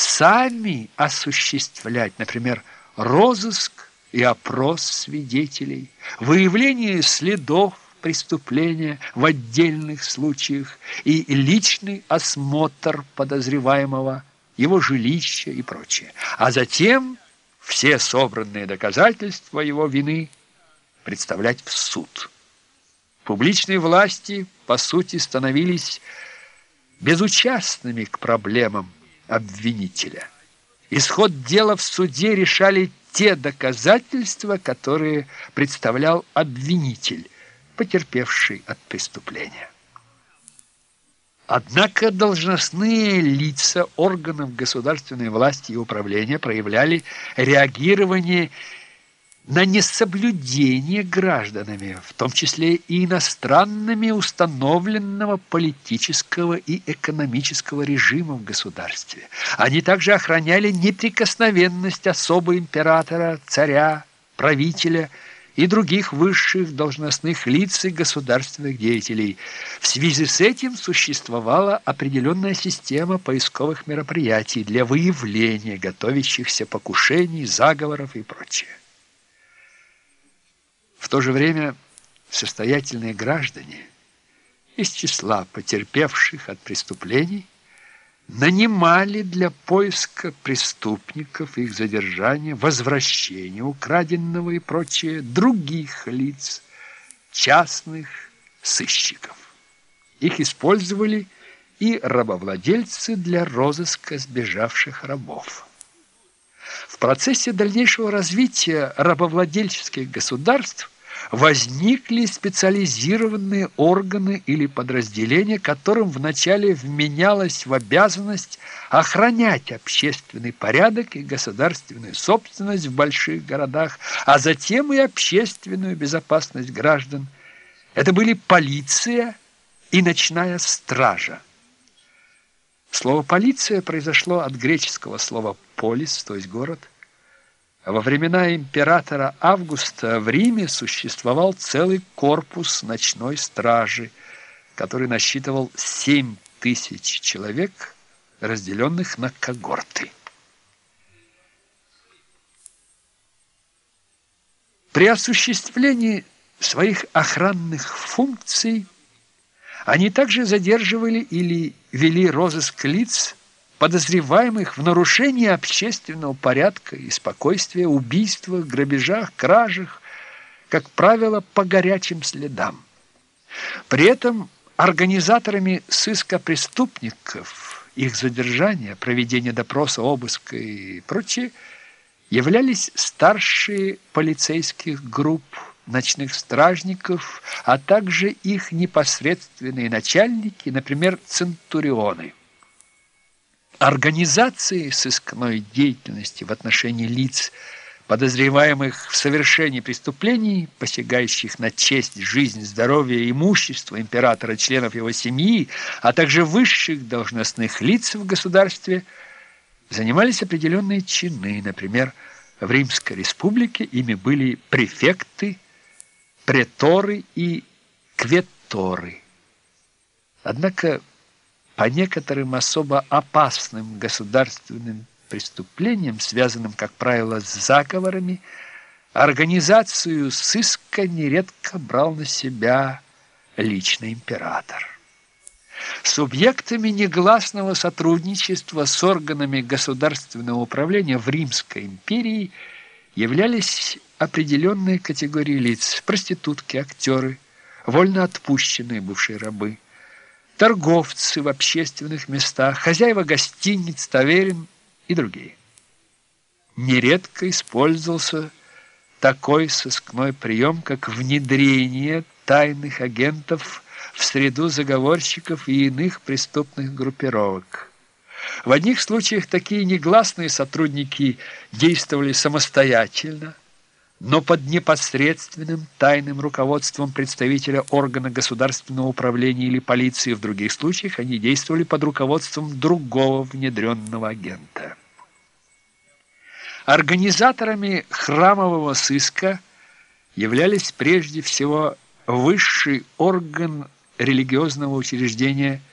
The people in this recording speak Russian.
сами осуществлять, например, розыск и опрос свидетелей, выявление следов преступления в отдельных случаях и личный осмотр подозреваемого, его жилища и прочее. А затем все собранные доказательства его вины представлять в суд. Публичные власти, по сути, становились безучастными к проблемам обвинителя. Исход дела в суде решали те доказательства, которые представлял обвинитель, потерпевший от преступления. Однако должностные лица органов государственной власти и управления проявляли реагирование на несоблюдение гражданами, в том числе и иностранными, установленного политического и экономического режима в государстве. Они также охраняли неприкосновенность особо императора, царя, правителя и других высших должностных лиц и государственных деятелей. В связи с этим существовала определенная система поисковых мероприятий для выявления готовящихся покушений, заговоров и прочее. В то же время состоятельные граждане из числа потерпевших от преступлений нанимали для поиска преступников, их задержания, возвращения украденного и прочее других лиц, частных сыщиков. Их использовали и рабовладельцы для розыска сбежавших рабов. В процессе дальнейшего развития рабовладельческих государств возникли специализированные органы или подразделения, которым вначале вменялось в обязанность охранять общественный порядок и государственную собственность в больших городах, а затем и общественную безопасность граждан. Это были полиция и ночная стража. Слово «полиция» произошло от греческого слова «полис», то есть «город». Во времена императора Августа в Риме существовал целый корпус ночной стражи, который насчитывал 7 тысяч человек, разделенных на когорты. При осуществлении своих охранных функций они также задерживали или вели розыск лиц, подозреваемых в нарушении общественного порядка и спокойствия, убийствах, грабежах, кражах, как правило, по горячим следам. При этом организаторами сыска преступников, их задержания, проведения допроса, обыска и прочее являлись старшие полицейских групп, ночных стражников, а также их непосредственные начальники, например, центурионы. Организации сыскной деятельности в отношении лиц, подозреваемых в совершении преступлений, посягающих на честь, жизнь, здоровье, имущество императора, членов его семьи, а также высших должностных лиц в государстве, занимались определенные чины. Например, в Римской республике ими были префекты, преторы и кветоры. Однако по некоторым особо опасным государственным преступлениям, связанным, как правило, с заговорами, организацию сыска нередко брал на себя лично император. Субъектами негласного сотрудничества с органами государственного управления в Римской империи являлись определенные категории лиц – проститутки, актеры, вольно отпущенные бывшие рабы – торговцы в общественных местах, хозяева гостиниц, таверин и другие. Нередко использовался такой сыскной прием, как внедрение тайных агентов в среду заговорщиков и иных преступных группировок. В одних случаях такие негласные сотрудники действовали самостоятельно, но под непосредственным тайным руководством представителя органа государственного управления или полиции. В других случаях они действовали под руководством другого внедренного агента. Организаторами храмового сыска являлись прежде всего высший орган религиозного учреждения –